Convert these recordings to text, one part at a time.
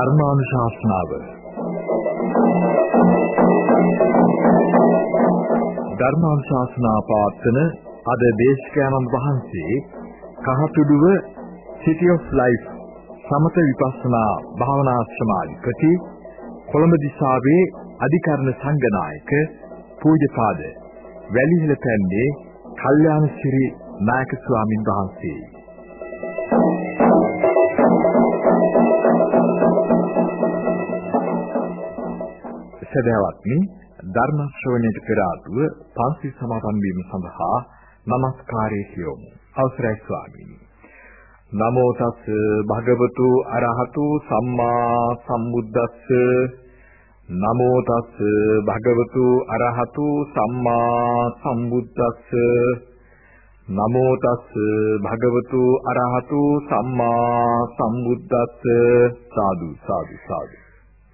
ධර්මානුශාසනාව. ධර්මානුශාසනා පාත්‍රන අද දේශකයන්න් වහන්සේ කහතුඩුව City of Life සමත විපස්සනා භාවනාශ්‍රමාධිපති කොළඹ දිසාවේ අධිකරණ සංඝනායක පූජ්‍යපාද වැලිහිල පැන්නේ කල්යාණ ශ්‍රී නායක ස්වාමින් වහන්සේ. සදහවත්නි ධර්ම ශ්‍රවණයට පෙර ආතුව පන්සල් සමාදන් වීම සඳහා নমස්කාරය කියමු අවසරයි ස්වාමීනි. නමෝ තස් භගවතු අරහතු සම්මා සම්බුද්දස්ස. නමෝ තස් භගවතු අරහතු සම්මා සම්බුද්දස්ස. නමෝ තස් භගවතු අරහතු සම්මා සම්බුද්දස්ස. සාදු සාදු සාදු.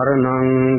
සරණං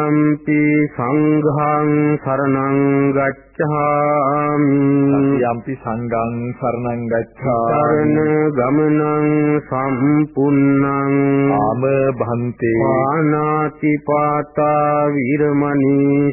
යම්පි සංඝං සරණං ගච්ඡාමි යම්පි සංඝං සරණං ගච්ඡාමි සරණ ගමනං සම්පුන්නං ආම භන්තේ පානාති පාතා විරමණී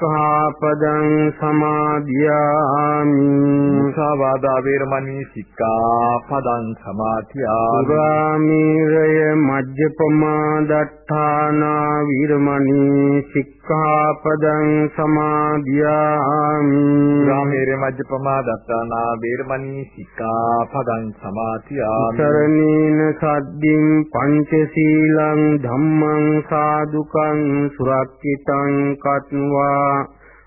සික්ඛාපදං සමාදියාමි। මුසාවාදා වේරමණී සික්ඛාපදං සමාදියාමි। සුරාමීරය මජ්ජපමා දත්තානා විරමණී සික්ඛාපදං සමාදියාමි। ගාමීරේ මජ්ජපමා දත්තානා වේරමණී සික්ඛාපදං සමාදියාමි। සරණීන සද්දින් පංචශීලං ධම්මං සාදුකං සුරක්ෂිතං කତ୍වා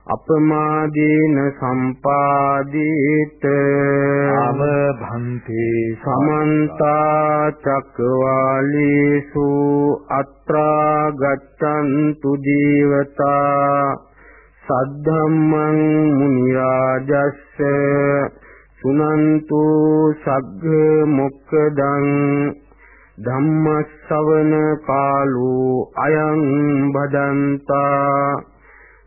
අපමාදීන සම්පාදීත ආම භන්තේ සමන්ත චක්කවාලේසු අත්‍රා ගච්ඡන්තු දීවතා සද්ධම්මං මුනි රාජස්ස සුනන්තු සග්ග මොක්කදං ධම්මස්සවන කාලෝ අයං බදන්තා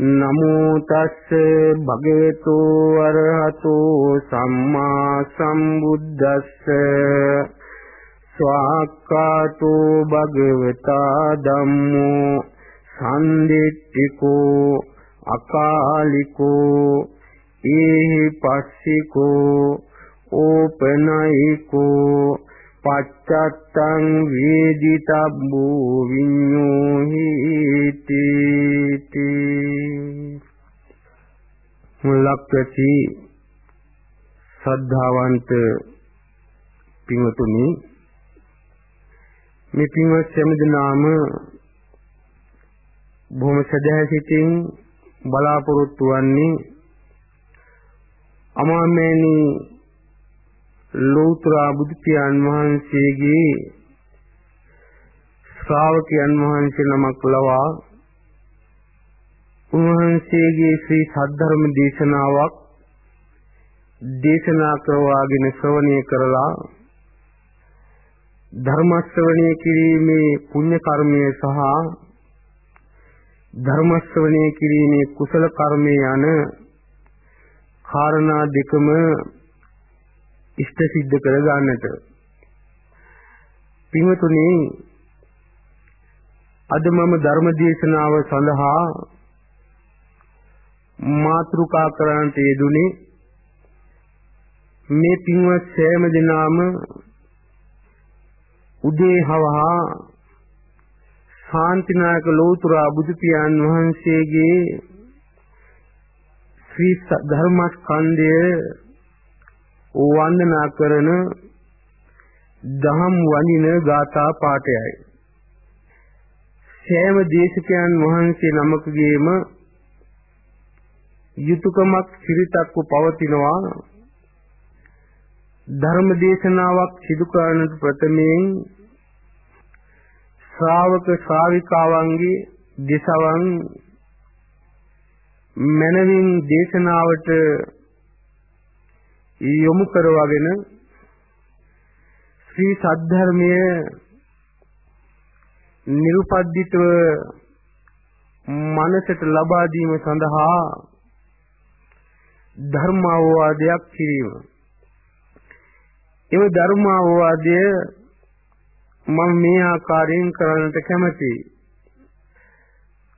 නමෝ තස්ස භගවතු අරහතෝ සම්මා සම්බුද්දස්ස ස්වාක්කාතෝ භගවතා ධම්මෝ සම්දිට්ඨිකෝ අකාලිකෝ ඒහි පස්සිකෝ ඕපනයිකෝ පච්චත්තං වේදිතබ්බෝ විඤ්ඤෝහිති ලක්කති ශ්‍රද්ධාවන්ත පින්වතුනි මේ පින්වත් සෑමදෙනාම බොහොම සදහැසිතින් බලාපොරොත්තු වන්නේ අමාමෑණි ලෞතර බුදු පියාණන් වහන්සේගේ ශ්‍රාවකයන් වහන්සේ නමක් ලවා උන්වහන්සේගේ ශ්‍රී සද්ධර්ම දේශනාවක් දේශනා කරවාගෙන ශ්‍රවණය කරලා ධර්ම ශ්‍රවණය කිරීමේ පුණ්‍ය කර්මය සහ ධර්ම ශ්‍රවණය කිරීමේ කුසල කර්මය යන කාරණා දෙකම ඉෂ්ට සිද්ධ කර ගන්නට පින්වතුනි අද මම ධර්ම දේශනාව සඳහා මාතෘකා කරන්නට යෙදුනේ මේ පින්වත් සෑම දිනාම උදේ හවහා ශාන්තිනායක ලෝතර බුදු පියාණන් වහන්සේගේ ශ්‍රී ධර්මස්කන්ධය වන්දනා කරන දහම් වඳින ගාථා පාඨයයි. සෑම දේශකයන් වහන්සේ නමකගේම යුතුයකමක් සිරිතක්ව පවතිනවා ධර්ම දේශනාවක් සිදු කරන්නට ප්‍රථමයෙන් ශ්‍රාවක ශ්‍රාවිකාවන්ගේ දසවන් මනවින් දේශනාවට යොමු කරවගෙන ශ්‍රී සද්ධර්මයේ නිරුපද්දිතව මනසට ලබා දීම සඳහා ධර්මාවවාදයක් කිරීම. එම ධර්මාවවාදය මම මේ ආකාරයෙන් කරන්නට කැමතියි.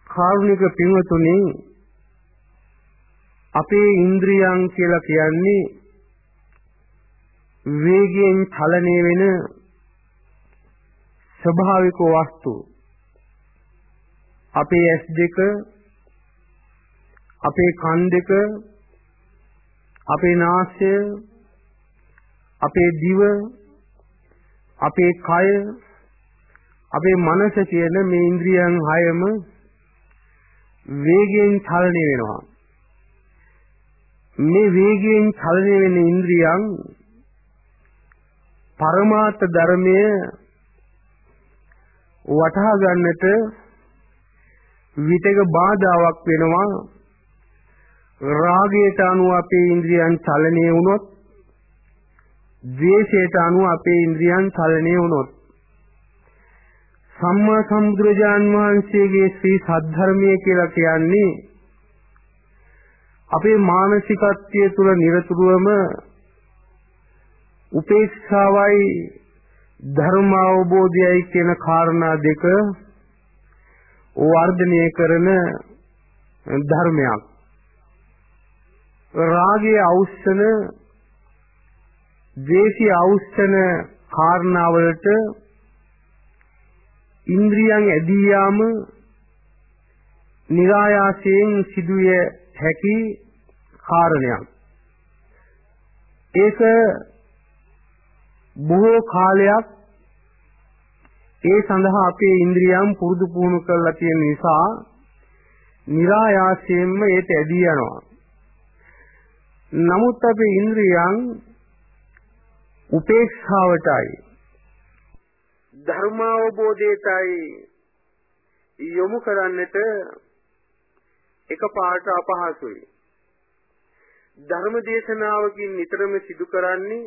කාරුණික පින්වතුනි අපේ ඉන්ද්‍රියන් කියලා කියන්නේ වේගයෙන් චලනය වෙන ස්වභාවික වස්තු. අපේ ඇස් දෙක අපේ කන් දෙක අපේ නාසය අපේ දිව අපේ කය අපේ මනස කියන මේ ඉන්ද්‍රියන් හයම වේගයෙන් චලනය වෙනවා. මේ වේගයෙන් චලනය වෙන ඉන්ද්‍රියන් පරමාර්ථ ධර්මය වටහා ගන්නට විතක බාධාවක් වෙනවා. රාගයට අනුව අපේ ඉන්ද්‍රියන් චලනය වුණොත් ද්වේෂයට අනුව අපේ ඉන්ද්‍රියන් චලනය වුණොත් සම්මා සම්බුදුරජාන් වහන්සේගේ ශ්‍රී සද්ධර්මය කියලා කියන්නේ අපේ මානසිකත්වයේ තුල নিরතුරුවම උපේක්ෂාවයි ධර්ම අවබෝධයයි කියන කාරණා දෙක වර්ධනය කරන ධර්මයක්. රාගයේ අවශ්‍යන ද්වේෂයේ අවශ්‍යන කාරණාවලට ඉන්ද්‍රියන් ඇදී යාම નિરાයාසයෙන් සිදුවේ හැකි කාරණයක්. ඒක බොහෝ කාලයක් ඒ සඳහා අපේ ඉන්ද්‍රියම් පුරුදු පුහුණු කරලා තියෙන නිසා નિરાයාසයෙන්ම ඒට ඇදී යනවා. නමුත් අපේ ඉන්ද්‍රියන් උපේක්ෂාවටයි ධර්මාවබෝධයටයි යොමු කරන්නට එකපාරට අපහසුයි. ධර්ම දේශනාවකින් නිතරම සිදු කරන්නේ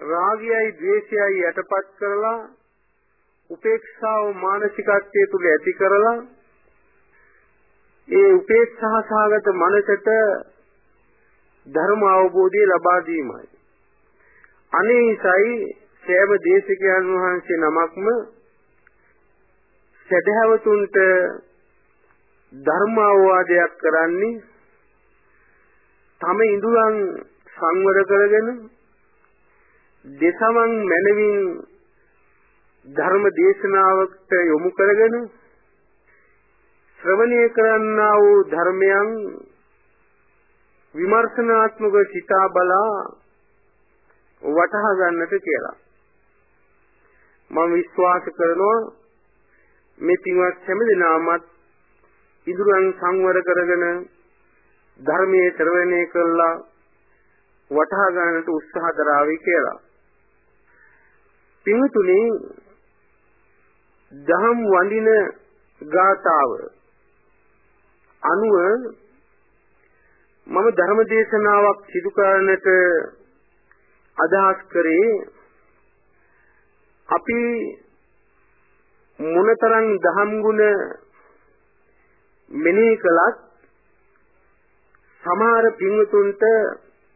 රාගයයි ද්වේෂයයි යටපත් කරලා උපේක්ෂාව මානසිකත්වයේ තුල ඇති කරලා ඒ උපේක්ෂා සහගත මනසට ධර්ම අවබෝධය ලබා දීමයි. අනේසයි සෑම දේශකයන් වහන්සේ නමක්ම සදහැවතුන්ට ධර්ම අවවාදයක් කරන්නේ තම ඉඳුරන් සංවර කරගෙන දෙසමන් මනවින් ධර්ම දේශනාවට යොමු කරගෙන ශ්‍රවණය කරන්නා වූ ධර්මයන් විමර්ශනාත්මක සිතා බලා වටහා ගන්නට කියලා. මම විශ්වාස කරනවා මේ පින්වත් හැම දිනමත් ඉදුරන් සංවර කරගෙන ධර්මයේ ශ්‍රවණය කළා වටහා ගන්නට උත්සාහ කරાવી කියලා. පින්තුනි දහම් වඳින ගාතාව අනුව මම ධර්ම දේශනාවක් සිදු කරන්නට අදහස් කරේ අපි මොනතරම් දහම් ගුණ මෙනෙහි කළත් සමහර පින්වතුන්ට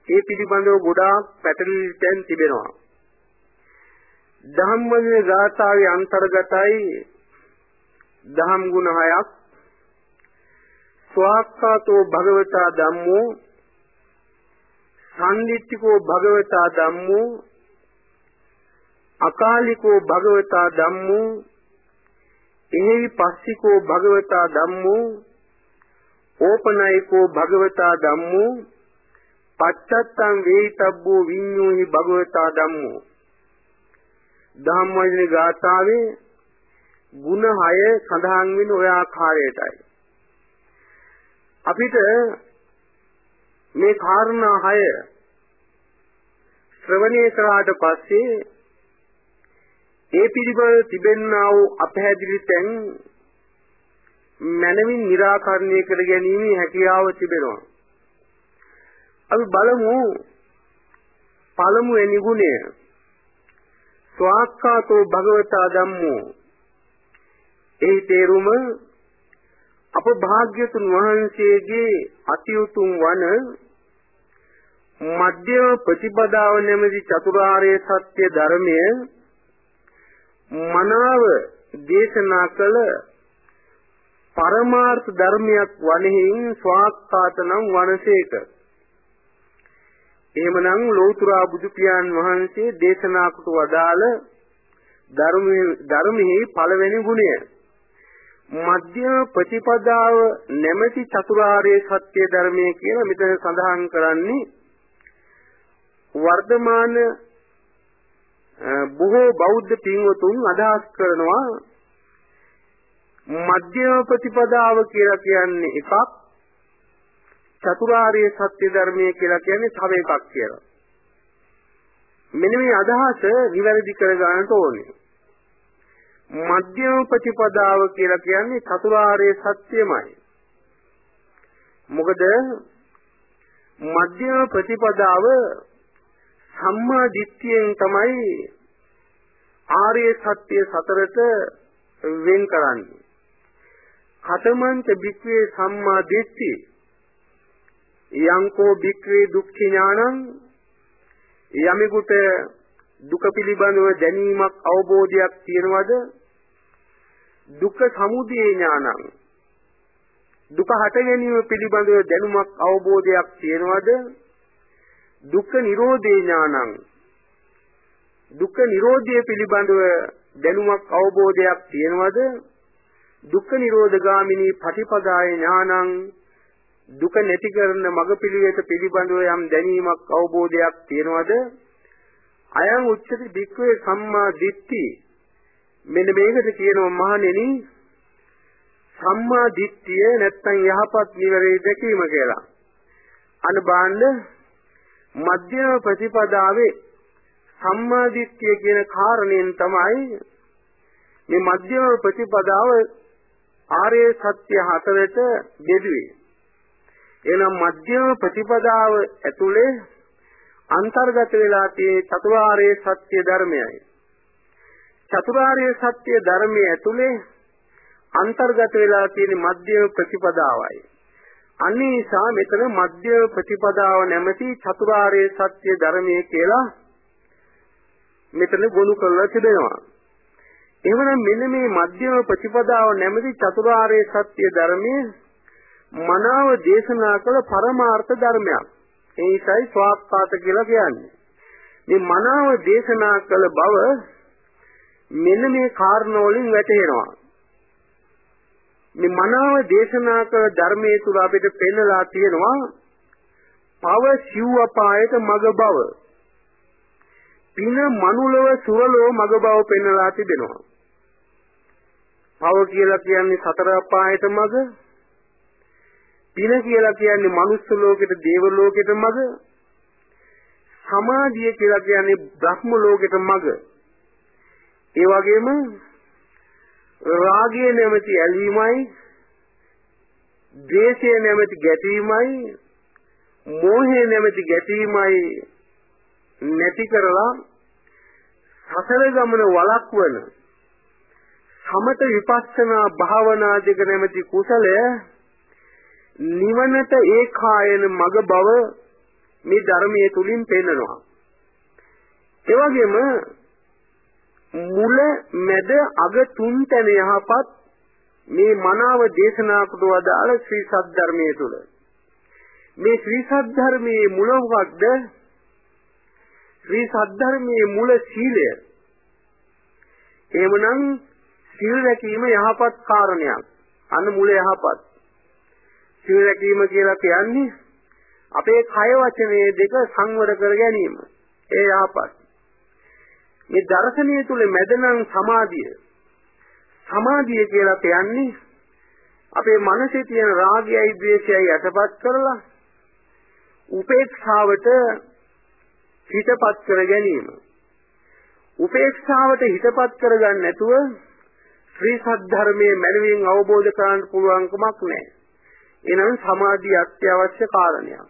ඒ පිළිබඳව ගොඩාක් පැටලිලි තැන් තිබෙනවා. ධම්මයේ ගාථාවේ අන්තර්ගතයි දහම් ගුණ හයක්. ස්වාක්ඛාතෝ භගවතා ධම්මෝ සම්දිත්තිකෝ භගවතා ධම්මෝ අකාලිකෝ භගවතා ධම්මෝ එහෙවි පස්සිකෝ භගවතා ධම්මෝ ඕපනයිකෝ භගවතා ධම්මෝ පච්චත්තං වේිතබ්බෝ විඤ්ඤෝහි භගවතා ධම්මෝ. ධම්මවලින ගාථාවේ ಗುಣ 6 සඳහන් වෙන ඔය ආකාරයටයි. අපිට මේ කාරණා 6 ශ්‍රවණය කරාට පස්සේ ඒ පිළිබඳ තිබෙන්නා වූ අපහැදිලි තැන් මනමින් निराකරණය කර ගැනීම හැකියාව තිබෙනවා. අපි බලමු පළමුවෙනි ගුණය ස්වාක්ඛාතෝ භගවතා ධම්මෝ. එහි තේරුම අප භාග්‍යතුන් වහන්සේගේ අතිඋතුම් වන මධ්‍යම ප්‍රතිපදාව නැමැති චතුරාර්ය සත්‍ය ධර්මය මනාව දේශනා කළ පරමාර්ථ ධර්මයක් වනෙහින් ස්වාක්ඛාත නම් වනසේක. එහෙමනම් ලෞතර බුදු පියාණන් වහන්සේ දේශනා කොට වදාළ ධර්මයේ ධර්මෙහි පළවෙනි ගුණය. මධ්‍යම ප්‍රතිපදාව නැමැති චතුරාර්ය සත්‍ය ධර්මයේ කියලා මෙතන සඳහන් කරන්නේ වර්තමාන බොහෝ බෞද්ධ පින්වතුන් අදහස් කරනවා මධ්‍යම ප්‍රතිපදාව කියලා කියන්නේ එකක්. චතුරාර්ය සත්‍ය ධර්මයේ කියලා කියන්නේ තව එකක් කියලා. මෙන්න මේ අදහස නිවැරදි කර ගන්නට ඕනේ. මධ්‍යම ප්‍රතිපදාව කියලා කියන්නේ චතුරාර්ය සත්‍යමයි. මොකද මධ්‍යම ප්‍රතිපදාව සම්මා දිට්ඨියෙන් තමයි ආර්ය සත්‍ය සතරට වෙන් කරන්නේ. කතමන්ත බික්වේ සම්මා දිට්ඨි යංකෝ බික්වේ දුක්ඛ ඥානං යමෙකුට දුක පිළිබඳව දැනීමක් අවබෝධයක් තියෙනවද? දුක්ඛ සමුදය ඥානං දුක හට ගැනීම පිළිබඳව දැනුමක් අවබෝධයක් තියෙනවද? දුක්ඛ නිරෝධේ ඥානං දුක්ඛ නිරෝධය පිළිබඳව දැනුමක් අවබෝධයක් තියෙනවද? දුක්ඛ නිරෝධගාමිනී පටිපදාය ඥානං දුක නැති කරන මඟ පිළිවෙත පිළිබඳව යම් දැනීමක් අවබෝධයක් තියෙනවද? අයං උච්චති වික්‍රේ සම්මා දිට්ඨි. මෙන්න මේකට කියනවා මහණෙනි සම්මා දිට්ඨිය නැත්තම් යහපත් නිවැරදි දැකීම කියලා. අනුබාණ්ඩ මධ්‍යම ප්‍රතිපදාවේ සම්මාදිට්ඨිය කියන කාරණයෙන් තමයි මේ මධ්‍යම ප්‍රතිපදාව ආර්ය සත්‍ය හතරට බෙදුවේ. එනම් මධ්‍යම ප්‍රතිපදාව ඇතුලේ අන්තර්ගත වෙලා තියෙන චතුරාර්ය සත්‍ය ධර්මයයි. චතුරාර්ය සත්‍ය ධර්මයේ ඇතුලේ අන්තර්ගත වෙලා තියෙන මධ්‍යම ප්‍රතිපදාවයි. අනිසා මෙතන මධ්‍ය ප්‍රතිපදාව නැමැති චතුරාර්ය සත්‍ය ධර්මයේ කියලා මෙතන ගොනු කරලා තිබෙනවා. එහෙමනම් මෙන්න මේ මධ්‍යම ප්‍රතිපදාව නැමැති චතුරාර්ය සත්‍ය ධර්මයේ මනාව දේශනා කළ පරමාර්ථ ධර්මයක්. ඒකයි ස්වාක්ඛාත කියලා කියන්නේ. මේ මනාව දේශනා කළ බව මෙන්න මේ කාරණා වලින් වැටහෙනවා. මේ මනාව දේශනා කළ ධර්මයේ තුල අපිට පෙන්නලා තියෙනවා පව සිව් අපායට මග බව පින මනුලව සුරලෝ මග බව පෙන්වලා තිබෙනවා. පව කියලා කියන්නේ සතර අපායට මග. පින කියලා කියන්නේ මනුස්ස ලෝකෙට දේව ලෝකෙට මග. සමාධිය කියලා කියන්නේ බ්‍රහ්ම ලෝකෙට මග. ඒ වගේම රාගය නැමැති ඇලීමයි ද්වේෂය නැමැති ගැටීමයි මෝහය නැමැති ගැටීමයි නැති කරලා සසල ගමන වළක්වන සමත විපස්සනා භාවනා දෙක නැමැති කුසලය නිවනට ඒකායන මග බව මේ ධර්මයේ තුලින් පෙන්නනවා. ඒ වගේම මුල මැද අග තුන් තැන යහපත් මේ මනාව දේශනා කොට වදාළ ශ්‍රී සද්ධර්මයේ තුල. මේ ශ්‍රී සද්ධර්මයේ මුල මොකක්ද ශ්‍රී සද්ධර්මයේ මුල සීලය. එහෙමනම් සීල රැකීම යහපත් කාරණයක්. අන්න මුල යහපත්. සීල රැකීම කියලා කියන්නේ අපේ කය වචනේ දෙක සංවර කර ගැනීම ඒ යහපත් මේ දර්ශනීය තුල මැදනම් සමාධිය සමාධිය කියලා කියන්නේ අපේ මනසේ තියෙන රාගයයි ද්වේෂයයි යටපත් කරලා උපේක්ෂාවට හිතපත් කර ගැනීම. උපේක්ෂාවට හිතපත් කරගන්න නැතුව ශ්‍රී සද්ධර්මයේ මනමින් අවබෝධ කරගන්න පුළුවන්කමක් නැහැ. එනම් සමාධිය අත්‍යවශ්‍ය කාරණයක්.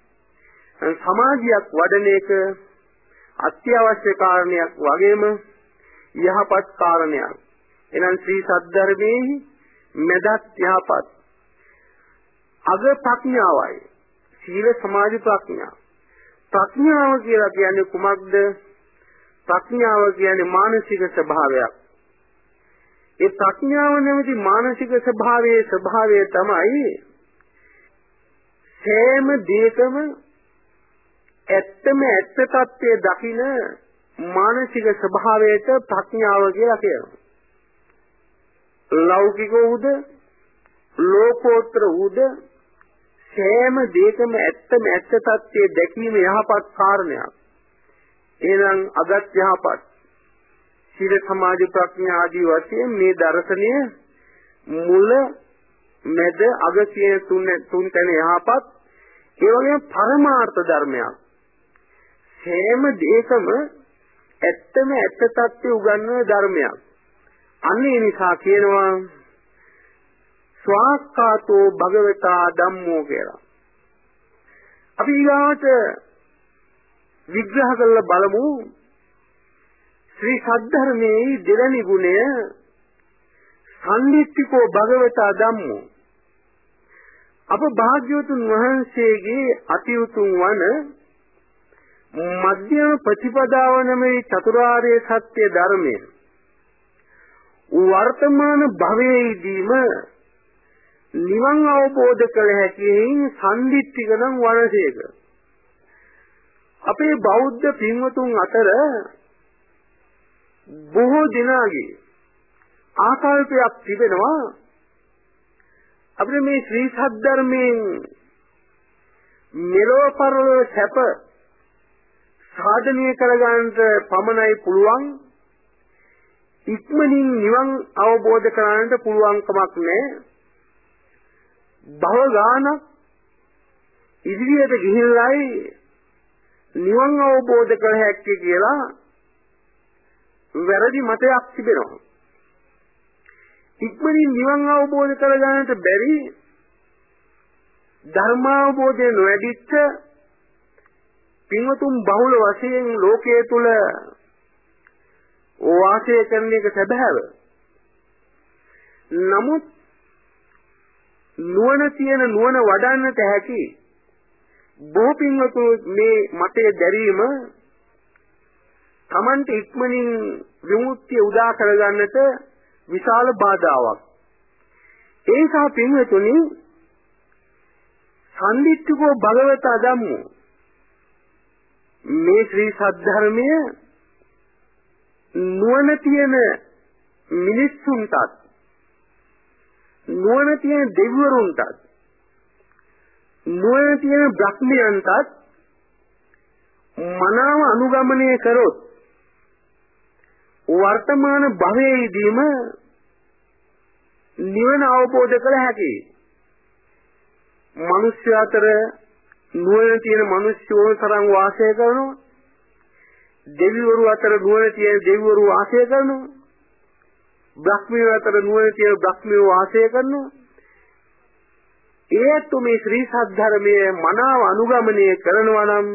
සමාධියක් වඩන එක අත්‍යවශ්‍ය කාරණයක් වගේම යහපත් කාරණයක්. එනම් ශ්‍රී සද්ධර්මයේ මෙදත් යහපත්. අග ප්‍රඥාවයි. සීල සමාධි ප්‍රඥා. ප්‍රඥාව කියලා කියන්නේ කුමක්ද? ප්‍රඥාව කියන්නේ මානසික ස්වභාවයක්. ඒ ප්‍රඥාව නැමැති මානසික ස්වභාවයේ ස්වභාවය තමයි සෑම දෙයකම ඇත්තම ඇත්ත తත්වයේ දකින මානසික ස්වභාවයට ප්‍රඥාව කියලා කියනවා. ලෞකික උද ලෝකෝත්තර උද සෑම දෙයකම ඇත්තම ඇත්ත తත්වයේ දැකීම යහපත් කාරණයක්. එහෙනම් අගත් යහපත්. සීල සමාධි ප්‍රඥා ආදී වශයෙන් මේ දර්ශනය මුල මැද අග කියන තුන් තුන් තැන යහපත්. ඒ වගේම පරමාර්ථ ධර්මයක්. සෑම දෙයකම ඇත්තම ඇත්ත తත්වයේ උගන්වන ධර්මයක්. අන්න ඒ නිසා කියනවා ස්වාක්කාතෝ භගවතා ධම්මෝ කියලා. අපි ඊගාට විග්‍රහ කරලා බලමු ශ්‍රී සද්ධර්මයේ දෙවැනි ගුණය සම්නිත්තිකෝ භගවතා ධම්මෝ අප භාග්‍යවතුන් වහන්සේගේ අති උතුම් වන මධ්‍යම ප්‍රතිපදාව නමේ චතුරාර්ය සත්‍ය ධර්මයේ. වර්තමාන භවයේදීම නිවන් අවබෝධ කළ හැකියින් සම්දිත්තිකනම් වනසේක. අපේ බෞද්ධ පින්වතුන් අතර බොහෝ දිනාගේ ආකල්පයක් තිබෙනවා. අපිට මේ ශ්‍රී සද්ධර්මයෙන් මෙලොව පරලොව සැප සාධනීය කරගන්නට පමණයි පුළුවන් ඉක්මනින් නිවන් අවබෝධ කරගන්නට පුළුවන්කමක් නැහැ. භව ගාන ඉදිරියට ගිහිල්ලායි නිවන් අවබෝධ කර හැක්කේ කියලා වැරදි මතයක් තිබෙනවා. ඉක්මනින් නිවන් අවබෝධ කරගන්නට බැරි ධර්මාවබෝධය නොඇදිච්ච පින්වතුන් බහුල වශයෙන් ලෝකයේ තුල වාසය කරන එක සැබෑව. නමුත් නුවණ තියෙන නුවණ වඩන්නට හැකි බොහෝ පින්වතු මේ මතය දැරීම Tamante ඉක්මනින් විමුක්තිය උදා කරගන්නට විශාල බාධාවක්. ඒ නිසා පින්වතුනි සම්දිත්තිකෝ භගවත ධම්මෝ මේ ශ්‍රී සද්ධර්මයේ නුවණ තියෙන මිනිස්සුන්ටත් නුවණ තියෙන දෙවිවරුන්ටත් නුවණ තියෙන බ්‍රහ්මයන්ටත් මනාව අනුගමනය කරොත් වර්තමාන භවයේදීම නිවන අවබෝධ කළ හැකියි. මිනිස්ය අතර නුවණ තියෙන මිනිස්සු තරම් වාසය කරනවා. දෙවිවරු අතර නුවණ තියෙන දෙවිවරු වාසය කරනවා. බ්‍රහ්මිය අතර නුවණ තියෙන බ්‍රහ්මිය වාසය කරනවා. ඒත් මේ ශ්‍රී සද්ධර්මයේ මනාව අනුගමනය කරනවා නම්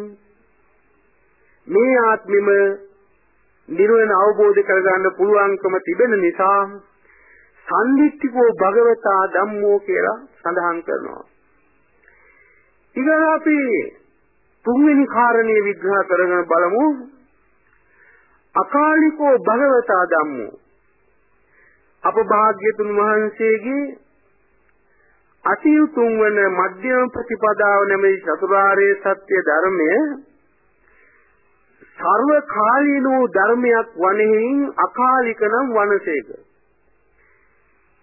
මේ ආත්මෙම නිර්වන අවබෝධ කරගන්න පුළුවන්කම තිබෙන නිසා සම්දිත්තිකෝ භගවතා ධම්මෝ කියලා සඳහන් කරනවා. ඊගොල්ලෝ අපි තුන්වෙනි කාරණේ විග්‍රහ කරගෙන බලමු. අකාලිකෝ භගවතා ධම්මෝ අප භාග්‍යතුන් වහන්සේගේ අති උතුම් වන මධ්‍යම ප්‍රතිපදාව නැමැති චතුරාර්ය සත්‍ය ධර්මය සර්ව කාලීනෝ ධර්මයක් වනෙහින් අකාලික නම් වනසේක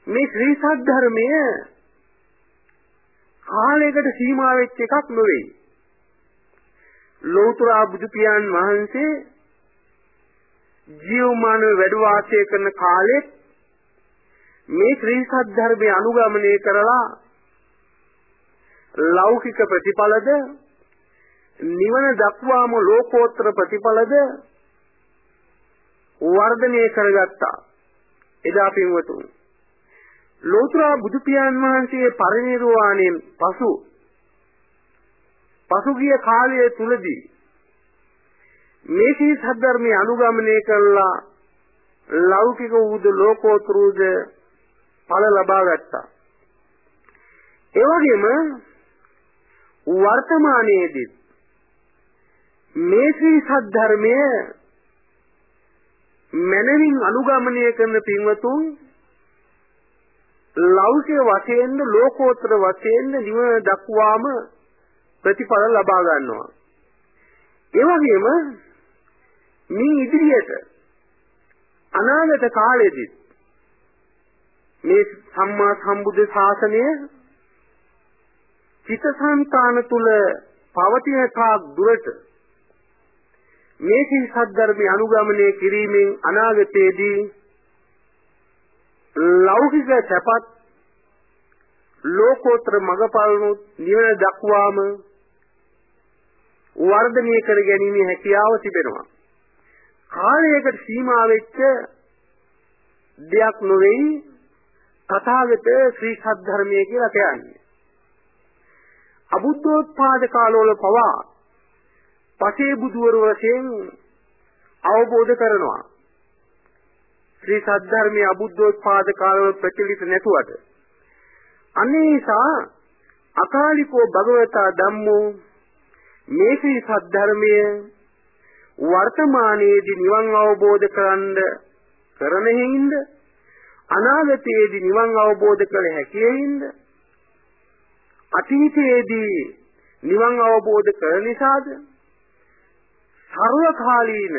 මේ ශ්‍රී සද්ධර්මය කාලයකට සීමා වෙච්ච එකක් නෙවෙයි. ලෞතර බුදු පියාණන් වහන්සේ ජීවමාන වැඩ වාසය කරන කාලෙත් මේ ශ්‍රී සද්ධර්මයේ අනුගමනය කරලා ලෞකික ප්‍රතිඵලද නිවන දක්වාම ලෝකෝත්තර ප්‍රතිඵලද වර්ධනය කරගත්තා එදා පින්වතුන් ලෝතර බුදු පියාණන් වහන්සේ පරිනිර්වාණයෙන් පසු පසුගිය කාලය තුලදී මේ සී සද්ධර්මයේ අනුගමනය කළා ලෞකික වූද ලෝකෝත්තර වූද ඵල ලබා ගත්තා. ඒ වගේම වර්තමානයේදී මේ සී සද්ධර්මයේ මනමින් අනුගමනය කරන පින්වතුන් ලෞකික වශයෙන්ද ලෝකෝත්තර වශයෙන්ද නිවන දක්වාම ප්‍රතිඵල ලබා ගන්නවා. ඒ වගේම මේ ඉදිරියට අනාගත කාලෙදී මේ සම්මා සම්බුද්ධ ශාසනය චිත්තසංතාන තුල පවතින කාක් දුරට මේ සිල් සද්ධර්මයේ අනුගමනය කිරීමෙන් අනාගතයේදී ලෞකික සැපත් ලෝකෝත්තර මගපලනුත් නිවන දක්වාම වර්ධනය කර ගැනීමේ හැකියාව තිබෙනවා. කාලයකට සීමා වෙච්ච දෙයක් නොවේයි තථාගත ශ්‍රී සද්ධර්මයේ කියලා කියන්නේ. අබුද්ධෝත්පාද කාලවල පවා පසේ බුදුවරු වශයෙන් අවබෝධ කරනවා. ශ්‍රී සද්ධර්මයේ අබුද්ධෝත්පාද කාලවල ප්‍රචලිත නැතුවට අනේසා අකාලිකෝ භගවතා ධම්මෝ මේ ශ්‍රී සද්ධර්මයේ වර්තමානයේදී නිවන් අවබෝධ කරන්න කරන හේින්ද අනාගතයේදී නිවන් අවබෝධ කළ හැකි හේින්ද අතීතයේදී නිවන් අවබෝධ කර නිසාද සර්වකාලීන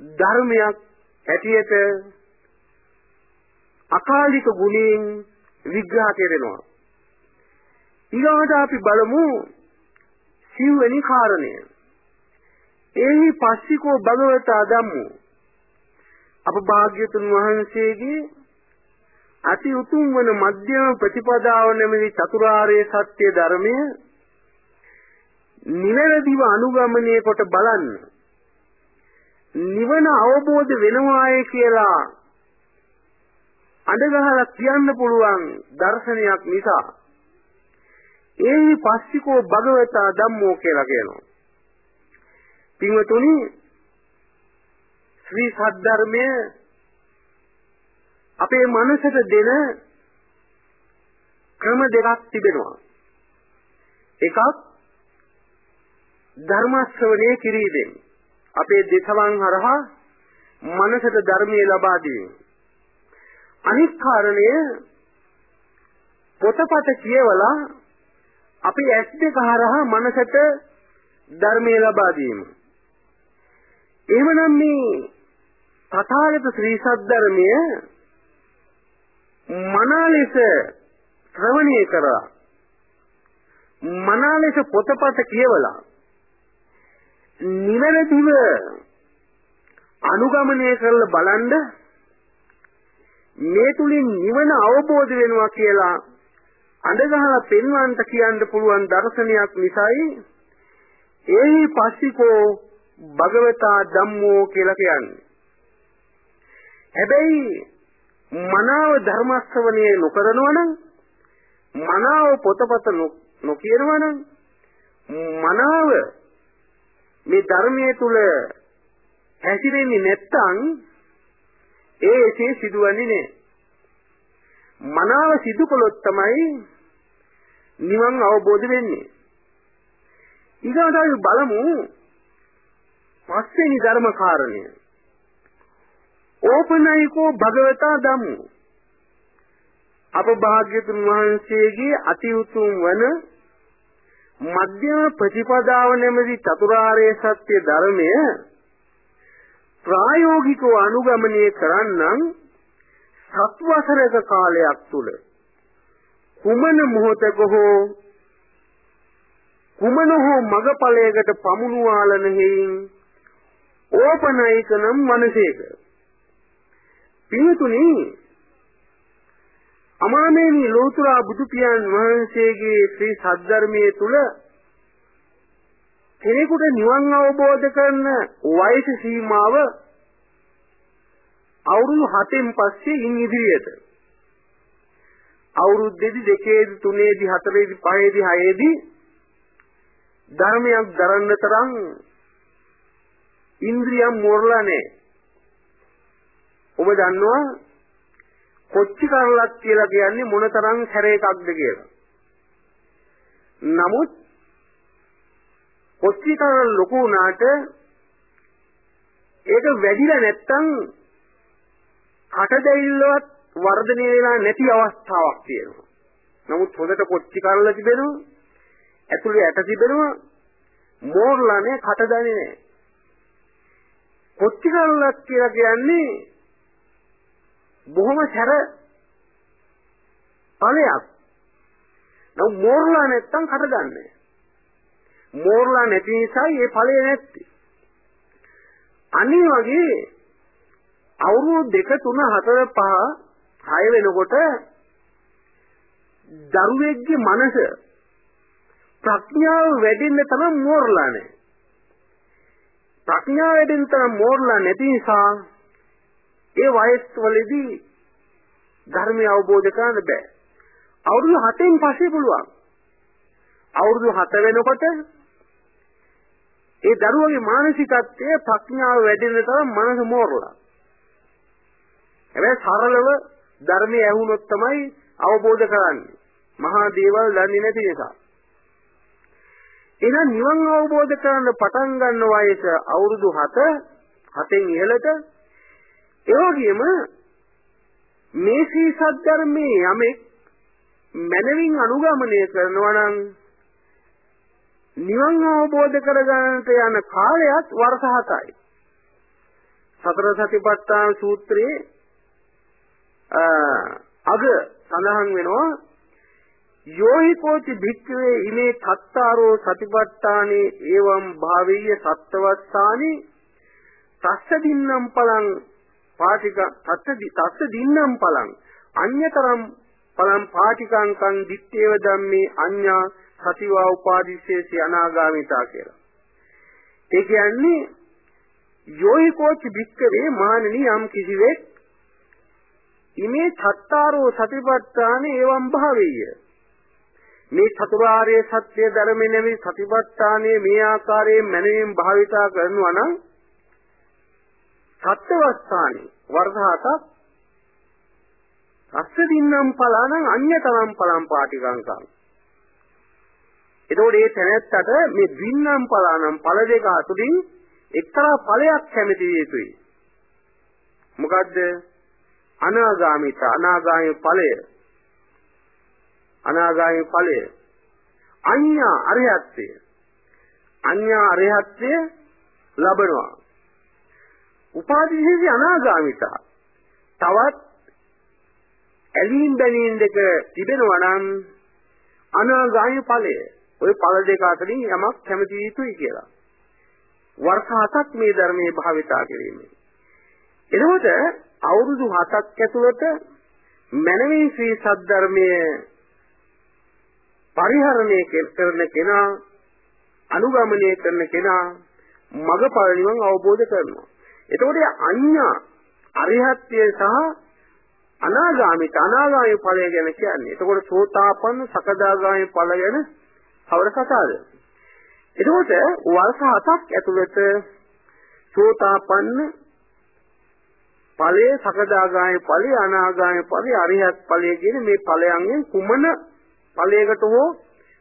ධර්මයක් හැටියට අකාලික ගුණයෙන් විග්‍රහ කෙරෙනවා. ඊළඟට අපි බලමු සිව්වෙනි කාරණය. එහි පස්සිකෝ භගවතා ධම්මෝ අප භාග්‍යතුන් වහන්සේගේ අති උතුම් වන මධ්‍යම ප්‍රතිපදාව නැමැති චතුරාර්ය සත්‍ය ධර්මය නිවැරදිව අනුගමනය කොට බලන්න නිවන අවබෝධ වෙනවාය කියලා අඬගහලා කියන්න පුළුවන් දර්ශනයක් නිසා ඒහි පස්සිකෝ භගවතා ධම්මෝ කියලා කියනවා. පින්වතුනි ශ්‍රී සද්ධර්මය අපේ මනසට දෙන ක්‍රම දෙකක් තිබෙනවා. එකක් ධර්ම ශ්‍රවණය කිරීමෙන් අපේ දෙසවන් හරහා මනසට ධර්මයේ ලබා දීම. අනිත් කාරණය පොතපත කියවලා අපේ ඇස් දෙක හරහා මනසට ධර්මයේ ලබා දීම. එහෙමනම් මේ තථාගත ශ්‍රී සද්ධර්මය මනාලෙස ශ්‍රවණය කරා මනාලෙස පොතපත කියවලා නිවැරදිව අනුගමනය කරලා බලන්න මේ තුලින් නිවන අවබෝධ වෙනවා කියලා අඳගහලා පෙන්වන්නට කියන්න පුළුවන් දර්ශනයක් නිසායි ඒහි පස්සිකෝ භගවතා ධම්මෝ කියලා කියන්නේ. හැබැයි මනාව ධර්ම ශ්‍රවණය නොකරනවා නම් මනාව පොතපත නොකියනවා නම් මනාව මේ ධර්මයේ තුල හැසිරෙන්නේ නැත්නම් ඒ එසේ සිදුවන්නේ නැහැ. මනාව සිදු කළොත් තමයි නිවන් අවබෝධ වෙන්නේ. ඊගොඩ අපි බලමු පස්වෙනි ධර්ම කාරණය. ඕපනයිකෝ භගවතා ධම්මෝ අප භාග්‍යතුන් වහන්සේගේ අති උතුම් වන මධ්‍යම ප්‍රතිපදාව නැමැති චතුරාර්ය සත්‍ය ධර්මය ප්‍රායෝගිකව අනුගමනය කරන්නම් සත්වසරක කාලයක් තුල. කුමන මොහොතක හෝ කුමන හෝ මගපලයකට පමුණුවාලන හේයින් ඕපනයික නම් මනසේක. පින්තුනි අමාමේනි ලෝතුරා බුදු පියාණන් වහන්සේගේ ශ්‍රී සද්ධර්මයේ තුල කෙනෙකුට නිවන් අවබෝධ කරන වයස සීමාව අවුරුදු 7න් පස්සේ ඉන් ඉදිරියට අවුරුද්දේදී දෙකේදී තුනේදී හතරේදී පහේදී හයේදී ධර්මයක් දරන්න තරම් ඉන්ද්‍රියම් මෝරලා නැහැ. ඔබ දන්නවා කොච්චි කරලක් කියලා කියන්නේ මොන තරම් සැරේකක්ද කියලා. නමුත් කොච්චි කරල ලොකු වුණාට ඒක වැඩිලා නැත්තම් කටදැල්ලවත් වර්ධනය වෙලා නැති අවස්ථාවක් තියෙනවා. නමුත් හොඳට කොච්චි කරලා තිබෙනවා. ඇතුලේ ඇට තිබෙනවා. මෝරලා නැහැ කටදැන්නේ නැහැ. කොච්චි කරලක් කියලා කියන්නේ බොහොම සැර ඵලයක්. නමුත් මෝරලා නැත්තම් කටදන්නේ. මෝරලා නැති නිසා ඒ ඵලය නැත්තේ. අනිත් වගේ අවුරුදු 2 3 4 5 6 වෙනකොට දරුවෙක්ගේ මනස ප්‍රඥාව වැඩෙන්න තරම් මෝරලා නැහැ. ප්‍රඥාව වැඩෙන්න තරම් මෝරලා නැති නිසා ඒ වයස් වලදී ධර්මය අවබෝධ කරගන්න බෑ. අවුරුදු 7න් පස්සේ පුළුවන්. අවුරුදු 7 වෙනකොට ඒ දරුවගේ මානසිකත්වයේ ප්‍රඥාව වැඩෙන්න තරම් මනස මෝරලා. හැබැයි සරලව ධර්මයේ ඇහුනොත් තමයි අවබෝධ කරන්නේ. මහා දේවල් දන්නේ නැති නිසා. එහෙනම් නිවන් අවබෝධ කරන්න පටන් ගන්න වයස අවුරුදු 7 7න් ඉහළට ඒ වගේම මේ සී සද්ධර්මයේ යමෙක් මනවින් අනුගමනය කරනවා නම් නිවන් අවබෝධ කරගන්නට යන කාලයත් වර්ෂ 7යි. සතර සතිපට්ඨාන සූත්‍රයේ අග සඳහන් වෙනවා යෝහි කෝචි භික්ඛවේ ඉමේ කත්තාරෝ සතිපට්ඨානේ එවම් භාවීය සත්වස්සානි තස්ස දින්නම් පලං පාටික තස්ස තස්ස දින්නම් පලං අඤ්‍යතරම් පලං පාටිකං කං දිත්තේව ධම්මේ අඤ්ඤා සතිවා උපාදිශේෂී අනාගාමිතා කියලා. ඒ කියන්නේ යෝහි කෝචි භික්ඛවේ මහණෙනි යම් කිසිවෙක් ඉමේ චත්තාරෝ සතිපට්ඨාන එවම් භාවීය මේ චතුරාර්ය සත්‍ය ධර්මෙ නෙමෙයි සතිපට්ඨානයේ මේ ආකාරයෙන් මනමින් භාවිතා කරනවා නම් සත්‍යවස්ථානේ. වර්ධාතක් අස්ස දින්නම් පලානම් අඤ්‍යතරම් පලම් පාටිකංකම් එතකොට මේ තැනැත්තට මේ දින්නම් පලානම් ඵල දෙක අතුරින් එක්තරා ඵලයක් කැමති යුතුයි මොකද්ද? අනාගාමිත අනාගාමී ඵලය. අනාගාමී ඵලය. අඤ්ඤා අරහත්ත්වය. අඤ්ඤා අරහත්ත්වය ලබනවා. උපාදිශේෂී අනාගාමිතා තවත් ඇලීම් බැලීම් දෙක තිබෙනවා නම් අනාගාමී ඵලය ওই ඵල දෙක අතරින් යමක් කැමති යුතුයි කියලා වර්ෂ 7ක් මේ ධර්මයේ භාවිතා කිරීමේ. එතකොට අවුරුදු 7ක් ඇතුළත මනමින් ශ්‍රී සද්ධර්මයේ පරිහරණය කරන කෙනා අනුගමනය කරන කෙනා මගපල නිවන් අවබෝධ කරනවා. එතකොට අඤ්ඤා අරිහත්ත්‍ය සහ අනාගාමී අනාගාමී ඵලය ගැන කියන්නේ. එතකොට සෝතාපන්න සකදාගාමී ඵල ගැන කවර කතාවද? එතකොට වර්ෂ 7ක් ඇතුළත සෝතාපන්න ඵලයේ සකදාගාමී ඵලයේ අනාගාමී ඵලයේ අරිහත් ඵලයේ කියන මේ ඵලයන්ගෙන් කුමන ඵලයකට හෝ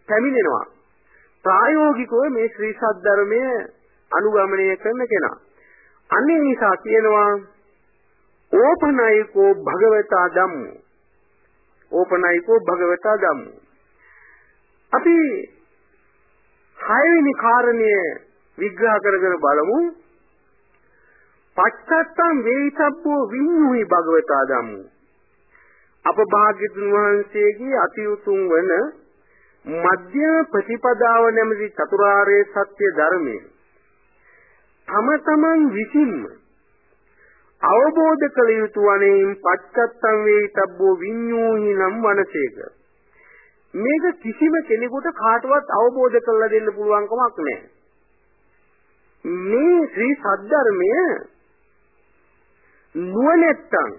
පැමිණෙනවා. ප්‍රායෝගිකව මේ ශ්‍රී සද්ධර්මයේ අනුගමනය කරන කෙනා. අන්නේ නිසා කියනවා ඕපනයිකෝ භගවතා ධම්මෝ. ඕපනයිකෝ භගවතා ධම්මෝ. අපි හයවෙනි කාරණය විග්‍රහ කරගෙන බලමු. පච්චත්තං වේිතබ්බෝ විඤ්ඤුහි භගවතා ධම්මෝ. අප භාග්‍යතුන් වහන්සේගේ අති උතුම් වන මධ්‍යම ප්‍රතිපදාව නැමැති චතුරාර්ය සත්‍ය ධර්මය තම තමන් විසින්ම අවබෝධ කළ යුතු වනේන් පච්චත්තං වේිතබ්බෝ විඤ්ඤෝහි නම් වනසේක. මේක කිසිම කෙනෙකුට කාටවත් අවබෝධ කරලා දෙන්න පුළුවන් කමක් නැහැ. මේ ශ්‍රී සද්ධර්මය නුවණැත්තන්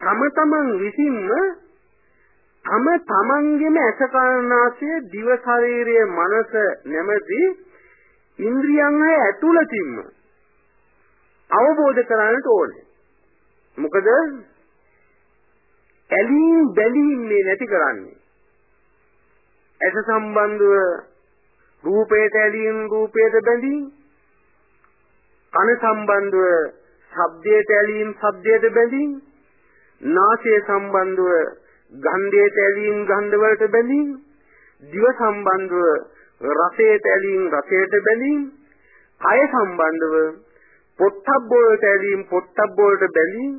තම තමන් විසින්ම තම තමන්ගේම ඇසකරනාසය දිව ශරීරයේ මනස නැමැති ඉන්ද්‍රියන් හය ඇතුළතින්ම අවබෝධ කරගන්නට ඕනේ. මොකද? ඇලීම් බැඳීම් මේ නැති කරන්නේ. ඇස සම්බන්ධව රූපයට ඇලීම් රූපයට බැඳීම්. කන සම්බන්ධව ශබ්දයට ඇලීම් ශබ්දයට බැඳීම්. නාසය සම්බන්ධව ගන්ධයට ඇලීම් ගන්ධ වලට බැඳීම්. දිව සම්බන්ධව රසයට ඇලීම් රසයට බැඳීම් කය සම්බන්ධව පොට්ටබ්බ වලට ඇලීම් පොට්ටබ්බ වලට බැඳීම්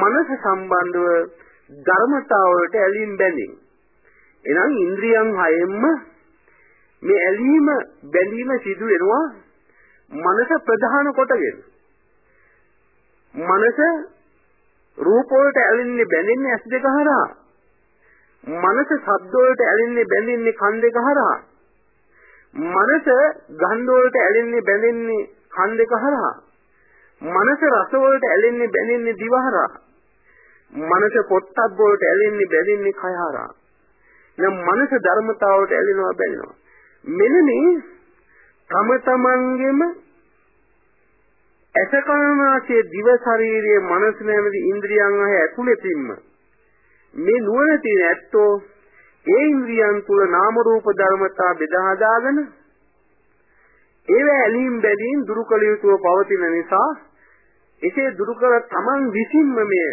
මනස සම්බන්ධව ධර්මතාව වලට ඇලීම් බැඳීම් එනම් ඉන්ද්‍රියන් හයෙන්ම මේ ඇලීම බැඳීම සිදු වෙනවා මනස ප්‍රධාන කොටගෙන මනස රූප වලට ඇලෙන්නේ බැඳෙන්නේ ඇස් දෙක හරහා. මනස ශබ්ද වලට ඇලෙන්නේ බැඳෙන්නේ කන් දෙක හරහා. මනස ගන්ධ වලට ඇලෙන්නේ බැඳෙන්නේ කන් දෙක හරහා. මනස රස වලට ඇලෙන්නේ බැඳෙන්නේ දිව හරහා. මනස පොට්ටබ්බ වලට ඇලෙන්නේ බැඳෙන්නේ කය හරහා. නම් මනස ධර්මතාවට ඇලෙනවා බැඳෙනවා. මෙන්න මේ තම තමන්ගෙම ඇසකරනාසයේ දිව ශරීරයේ මනස නැමැති ඉන්ද්‍රියන් අය ඇතුළතින්ම මේ නුවණ තියෙන ඇත්තෝ ඒ ඉන්ද්‍රියන් තුල නාම රූප ධර්මතා බෙදා හදාගෙන ඒව ඇලීම් බැඳීම් දුරු කළ යුතුව පවතින නිසා එසේ දුරු කර තමන් විසින්ම මේ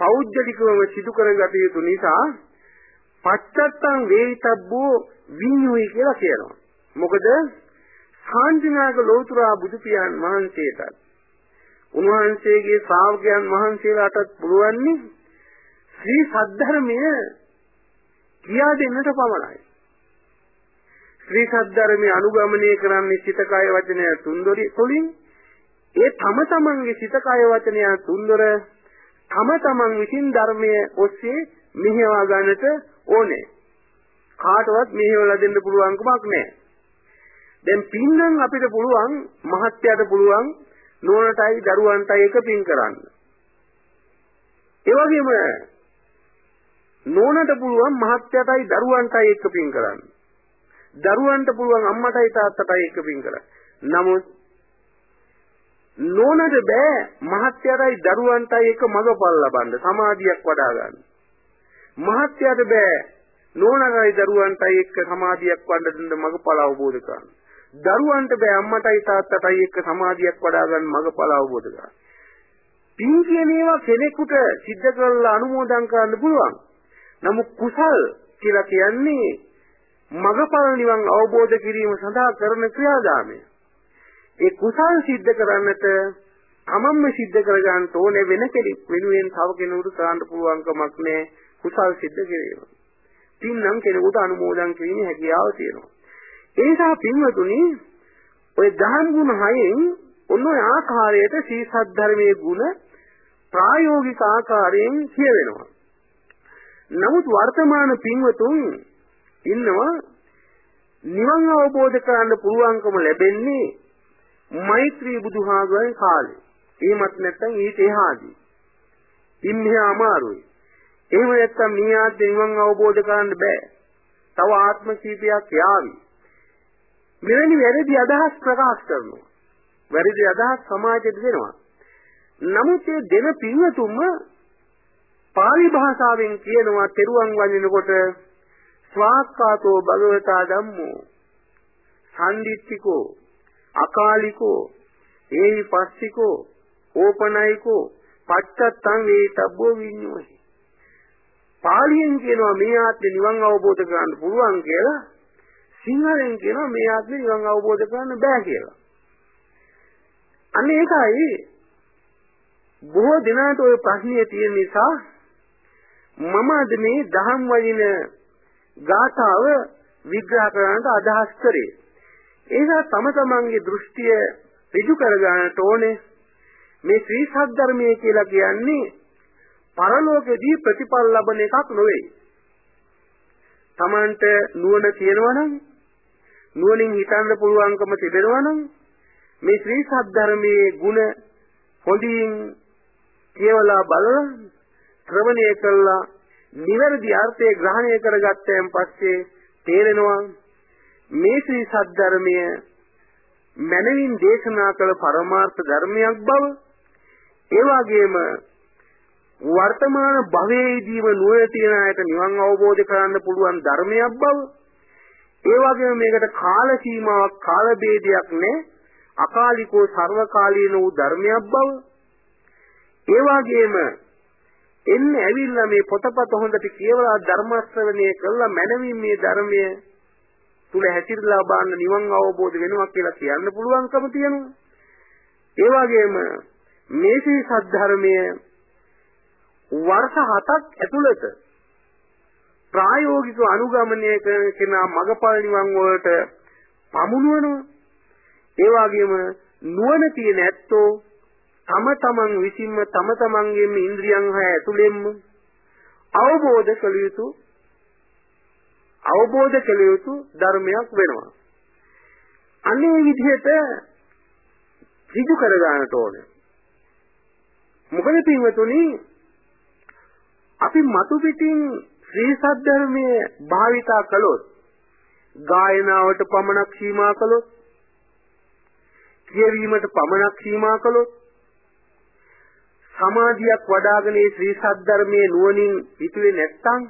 පෞද්ගලිකවම සිදු කරගත යුතු නිසා පච්චත්තං වේිතබ්බෝ විඤ්ඤුයි කියලා කියනවා. මොකද කාන්තිනාග ලෝතුරා බුදු පියාණන් වහන්සේටත් උන්වහන්සේගේ ශ්‍රාවකයන් වහන්සේලාටත් පුළුවන් ශ්‍රී සද්ධර්මය කියා දෙන්නට පමණයි. ශ්‍රී සද්ධර්මයේ අනුගමනය කරන්නේ සිත කය වචනය තුන්දොරි තුලින් ඒ තම තමන්ගේ සිත කය වචනය තුන්දොර තම තමන් විසින් ධර්මයේ ඔස්සේ මෙහෙවා ගන්නට ඕනේ. කාටවත් මෙහෙවලා දෙන්න පුළුවන් කමක් නැහැ. දැන් පින්නම් අපිට පුළුවන් මහත්යට පුළුවන් නෝනටයි දරුවන්ටයි එක පින් කරන්න. ඒ වගේම නෝනට පුළුවන් මහත්යටයි දරුවන්ටයි එක පින් කරන්න. දරුවන්ට පුළුවන් අම්මටයි තාත්තටයි එක පින් කරන්න. නමුත් නෝනට බෑ මහත්යටයි දරුවන්ටයි එක මගපල් ලබන්න සමාධියක් වඩා ගන්න. මහත්යට බෑ නෝනගයි දරුවන්ටයි එක්ක සමාධියක් වඩන්න මගපල අවබෝධ කරගන්න. දරුවන්ට බෑ අම්මටයි තාත්තටයි එක්ක සමාධියක් වඩා ගන්න මගපල අවබෝධ කරගන්න. පින් කියන ඒවා කෙනෙකුට සිද්ධ කරලා අනුමෝදන් කරන්න පුළුවන්. නමුත් කුසල් කියලා කියන්නේ මගපල නිවන් අවබෝධ කිරීම සඳහා කරන ක්‍රියාදාමය. ඒ කුසල් සිද්ධ කරන්නට තමන්ම සිද්ධ කරගන්න ඕනේ වෙන කෙනෙක් වෙනුවෙන් තව කෙනෙකුට කරන්න පුළුවන් කමක් නැහැ කුසල් සිද්ධ කිරීම. පින් නම් කෙනෙකුට අනුමෝදන් කිරීමේ හැකියාව තියෙනවා. ඒ නිසා පින්වතුනි ඔය දහම් ගුණ හයෙන් ඔන්න ඔය ආකාරයට සී සද්ධර්මයේ ගුණ ප්‍රායෝගික ආකාරයෙන් කියවෙනවා. නමුත් වර්තමාන පින්වතුන් ඉන්නවා නිවන් අවබෝධ කරගන්න පුළුවන්කම ලැබෙන්නේ මෛත්‍රී බුදුහාගයන් කාලේ. එහෙමත් නැත්නම් ඊට එහාදී. ඉන්නේ අමාරුයි. එහෙම නැත්නම් මේ ආත්මේ නිවන් අවබෝධ කරගන්න බෑ. තව ආත්ම කීපයක් යාවි. මෙවැනි වැරදි අදහස් ප්‍රකාශ කරනවා. වැරදි අදහස් සමාජයට දෙනවා. නමුත් මේ දෙන පින්වතුන්ම පාලි භාෂාවෙන් කියනවා තෙරුවන් වඳිනකොට ස්වාක්කාතෝ භගවතා ධම්මෝ සම්දිත්තිකෝ අකාලිකෝ ඒහි පස්සිකෝ ඕපනයිකෝ පච්චත්තං වේතබ්බෝ විඤ්ඤෝහි. පාලියෙන් කියනවා මේ ආත්මේ නිවන් අවබෝධ කරගන්න පුළුවන් කියලා සිංහලෙන් කියනවා මේ ආත්මේ නිවන් අවබෝධ කරගන්න බෑ කියලා. අන්න ඒකයි බොහෝ දිනකට ওই ප්‍රශ්නේ තියෙන නිසා මම අද මේ දහම් වදින ගාථාව විග්‍රහ කරන්නට අදහස් කරේ. ඒසා තම තමන්ගේ දෘෂ්ටිය ඍජු කර ගන්නට ඕනේ. මේ ශ්‍රී සද්ධර්මයේ කියලා කියන්නේ පරලෝකෙදී ප්‍රතිඵල ලබන එකක් නෙවෙයි. Tamanට නුවණ තියෙනවා නම් නුවණින් හිතන්න පුළුවන්කම තිබෙනවා නම් මේ ශ්‍රී සද්ධර්මයේ ಗುಣ හොඳින් කියවලා බලලා ශ්‍රවණය කළා. නිවැරදි අර්ථය ග්‍රහණය කරගත්තයන් පස්සේ තේරෙනවා මේ ශ්‍රී සද්ධර්මය මනවින් දේශනා කළ පරමාර්ථ ධර්මයක් බව. ඒ වගේම වර්තමාන භවයේදීම නුවණ තියන අයට නිවන් අවබෝධ කරගන්න පුළුවන් ධර්මයක් බව. ඒ වගේම මේකට කාල සීමාවක් කාල ભેදයක් නැහැ අකාලිකෝ සර්වකාලීන වූ ධර්මයක් බව. ඒ වගේම එන්නේ ඇවිල්ලා මේ පොතපත හොඳට කියවලා ධර්ම ශ්‍රවණය කළා මනමින් මේ ධර්මය තුල හැසිරලා බාන්න නිවන් අවබෝධ වෙනවා කියලා කියන්න පුළුවන්කම තියෙනවා. ඒ වගේම මේසී සද්ධර්මය වර්ෂ 7ක් ඇතුළත ප්‍රායෝගික අනුගමනය කරන කෙනා මගපල් නිවන් වලට පමුණුවනවා. ඒ වගේම නුවණ තියෙන ඇත්තෝ තම තමන් විසින්ම තම තමන්ගේම ඉන්ද්‍රියන් හය ඇතුළෙන්ම අවබෝධ කළ යුතු අවබෝධ කළ යුතු ධර්මයක් වෙනවා. අන්නේ විදිහට ඍජු කර ගන්නට ඕනේ. මොකද පින්වතුනි අපි මතු පිටින් ශ්‍රී සද්ධර්මයේ භාවිතා කළොත් ගායනාවට පමණක් සීමා කළොත් කියවීමට පමණක් සීමා කළොත් සමාධියක් වඩාගෙන මේ ශ්‍රී සද්ධර්මයේ නුවණින් පිටුවේ නැත්තම්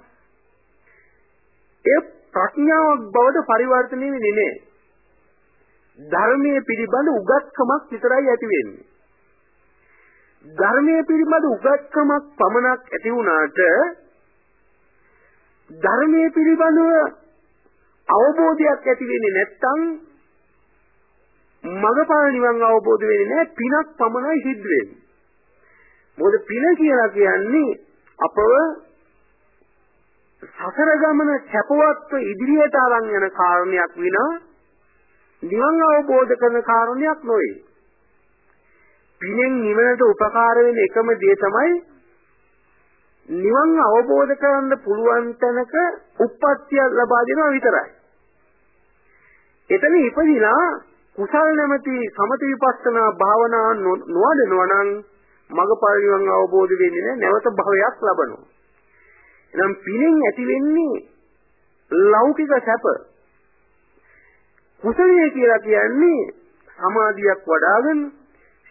ඒ ප්‍රඥාවක් බවට පරිවර්තනය වෙන්නේ නැහැ. ධර්මයේ පිළිබඳ උගත්කමක් විතරයි ඇති වෙන්නේ. ධර්මයේ පිළිබඳ උගත්කමක් පමණක් ඇති වුණාට ධර්මයේ පිළිබඳව අවබෝධයක් ඇති වෙන්නේ නැත්නම් මගපල නිවන් අවබෝධ වෙන්නේ නැහැ පිනක් පමණයි සිද්ධ වෙන්නේ. මොකද පින කියලා කියන්නේ අපව සසර ගමන කැපවත්ව ඉදිරියට අරන් යන කාරණයක් විනා නිවන් අවබෝධ කරන කාරණයක් නොවේ. පිනෙන් නිවනට උපකාර වෙන එකම දේ තමයි නිවන් අවබෝධ කරන්න පුළුවන් තැනක උප්පත්තිය ලබා දෙනවා විතරයි. එතන ඉපදිලා කුසල් නැමැති සමති විපස්සනා භාවනා නොවදනවා නම් මගපල නිවන් අවබෝධ වෙන්නේ නැහැ නැවත භවයක් ලබනවා. එනම් පිනෙන් ඇති වෙන්නේ ලෞකික සැප. කුසලයේ කියලා කියන්නේ සමාධියක් වඩාගෙන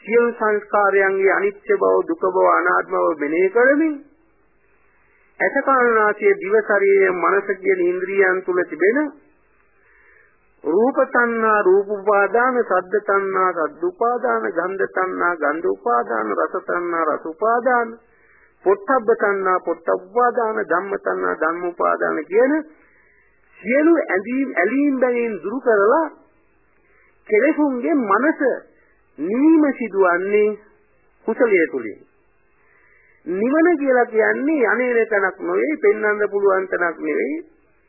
සියලු සංස්කාරයන්ගේ අනිත්‍ය බව දුක බව අනාත්ම බව මෙනෙහි කරමින් ඇසකරණාසයේ දිව ශරීරයේ මනස කියන ඉන්ද්‍රියයන් තුල තිබෙන රූප තණ්හා රූප උපාදාන සද්ද තණ්හා සද්ද උපාදාන ගන්ධ තණ්හා ගන්ධ උපාදාන රස තණ්හා රස උපාදාන පොට්ටබ්බ තණ්හා පොට්ටබ්බ උපාදාන ධම්ම තණ්හා ධම්ම උපාදාන කියන සියලු ඇලීම් ඇලීම් බැඳීම් දුරු කරලා කෙලෙසුන්ගේ මනස නීම සිදුවන්නේ කුසලයේ තුලින්. නිවන කියලා කියන්නේ අනේන තැනක් නෙවෙයි පෙන්වන්න පුළුවන් තැනක් නෙවෙයි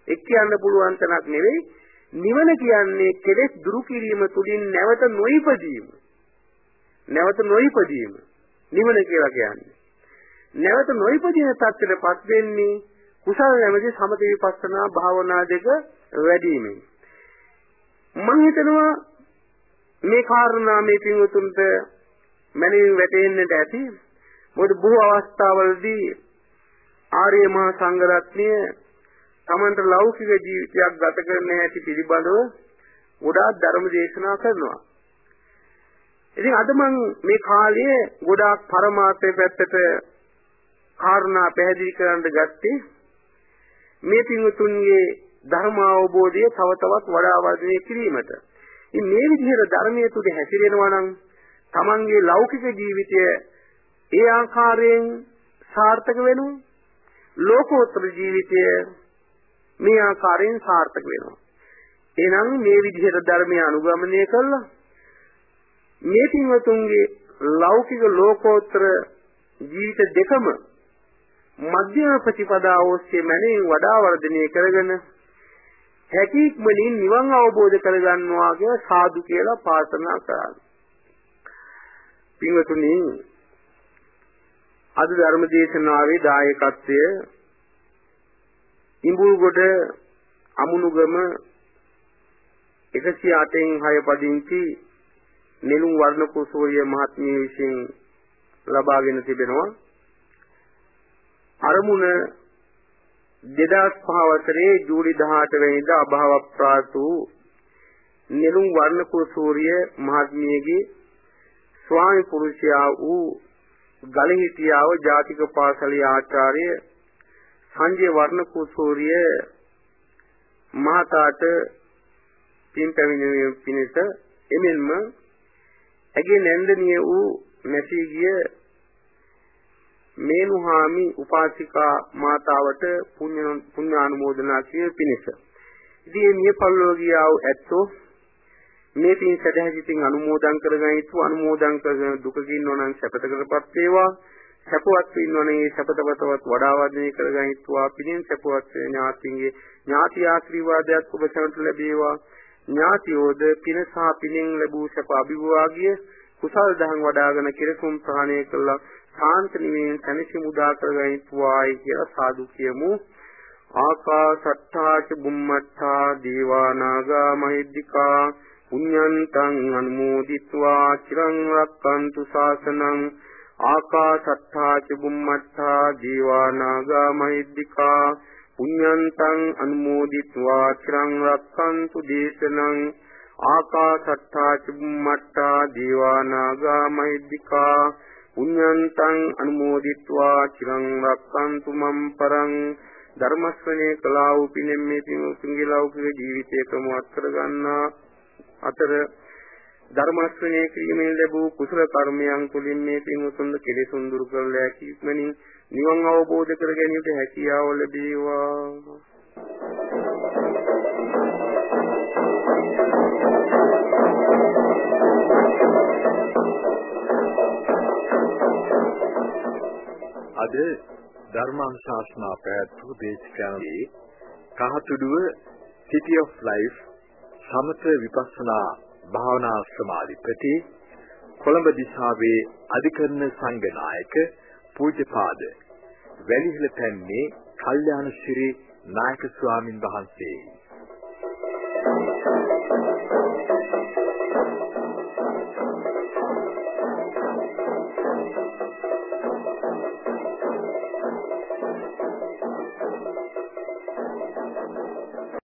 එක් කියන්න පුළුවන් තැනක් නෙවෙයි. නිවන කියන්නේ කෙලෙස් දුරු කිරීම තුලින් නැවත නොයිපදීම. නැවත නොයිපදීම. නිවන කියලා කියන්නේ. නැවත නොයිපදින තත්ත්වයටපත් වෙන්නේ කුසල නැමැති සමත විපස්සනා භාවනා දෙක වැඩිවීමෙන්. මම හිතනවා මේ කාරණා මේ පින්වතුන්ට මනින් වැටෙන්නට ඇති. මොකද බොහෝ අවස්ථාවලදී ආර්ය මහා සංඝ රත්නය තමන්ට ලෞකික ජීවිතයක් ගත කරන්න හැටි පිළිබඳව ගොඩාක් ධර්ම දේශනා කරනවා. ඉතින් අද මම මේ කාලයේ ගොඩාක් පරමාර්ථය පැත්තට කාරණා පැහැදිලි කරන්න ගත්තේ මේ පින්වතුන්ගේ ධර්ම අවබෝධය තව තවත් වඩා වර්ධනය කිරීමට. ඉතින් මේ විදිහට ධර්මයේ තුල හැසිරෙනවා නම් තමන්ගේ ලෞකික ජීවිතය ඒ ආකාරයෙන් සාර්ථක වෙනවා. ලෝකෝත්තර ජීවිතය මේ ආකාරයෙන් සාර්ථක වෙනවා. එහෙනම් මේ විදිහට ධර්මය අනුගමනය කළා මේ පින්වතුන්ගේ ලෞකික ලෝකෝත්තර ජීවිත දෙකම මධ්‍යම ප්‍රතිපදාව ඔස්සේ මැනින් වඩා වර්ධනය කරගෙන හැකියික්මනින් නිවන් අවබෝධ කරගන්නවා කියන සාදු කියලා ප්‍රාර්ථනා කරා. පින්වතුනි අද ධර්ම දේශනාවේ දායකත්වය ඉඹුල්ගොඩ අමුණුගම 108න් 6 පදිංචි නෙළුම් වර්ණකුසෝරිය මහත්මිය විසින් ලබාගෙන තිබෙනවා. අරමුණ 2005 වසරේ ජූලි 18 වෙනිදා අභාව ප්‍රාප්ත වූ නෙළුම් වර්ණකුසෝරිය මහත්මියගේ ස්වාමි පුරුෂයා වූ ගලහිටියාව ජාතික පාසලේ ආචාර්ය සංජය වර්ණකුසෝරිය මහතාට පින් පැමිණීම පිණිස එමෙන්ම ඇගේ නැන්දනිය වූ නැසී ගිය මේනුහාමි උපාසිකා මාතාවට පුණ්‍ය පුණ්‍යානුමෝදනා කිය පිණිස. ඉතින් මේ පල්ලෝගියාව ඇත්තෝ මේ පින් සදහසිතින් අනුමෝදන් කරගෙන ඉතු අනුමෝදන් කරගෙන දුකකින් නොනන් සැපතකටපත් වේවා සැපවත් වෙන්නෝනේ මේ සැපතවතවත් වඩා වර්ධනය කරගනිත්වා පිළින් සැපවත් ඥාතිගේ ඥාති ආශිර්වාදයක් ඔබ සැමට ලැබේවා. ඥාතියෝද පිනසා පිළින් ලැබූ සැප අභිභවාගිය කුසල් දහම් වඩාගෙන කෙරෙකුම් ප්‍රහාණය කළා. සාන්ත නිමේ තනසි මුදා කරගනිත්වායි කියලා සාදු කියමු. ආකාසට්ඨා ච බුම්මට්ඨා දීවානාගා මහිද්దికා පුඤ්ඤන්තං අනුමෝදිත්වා. චිරං රක්칸තු ශාසනං ආකාශත්තා ච බුම්මත්තා දීවානාගා මහිද්దికා පුඤ්ඤන්තං අනුමෝදිත්වා චිරං රක්ඛන්තු දේශනං ආකාශත්තා ච බුම්මත්තා දීවානාගා මහිද්దికා පුඤ්ඤන්තං අනුමෝදිත්වා චිරං රක්ඛන්තු මම් පරං ධර්මස්වනේ කලාව උපිනෙම්මේ තින උතුම්ගේ ලෞකික ජීවිතය ප්‍රමුඛ කරගන්නා අතර ධර්මස්වනේ කිරීමෙන් ලැබූ කුසල කර්මයන් තුළින් මේ පින්තුන් කෙලෙසුන් දුරු කරලා හැකියිමනින් නිවන් අවබෝධ කර ගැනීමට හැකියාව ලැබේවා. අද ධර්මානුශාසනා පැවැත්වූ දේශකයන්ගේ කහතුඩුව City of Life සමත විපස්සනා භාවනා සමාධිපති කොළඹ දිසාවේ අධිකරණ සංඝනායක පූජ්‍යපාද වැලිහිල පැන්නේ කල්යාණ ශ්‍රී නායක ස්වාමින් වහන්සේ.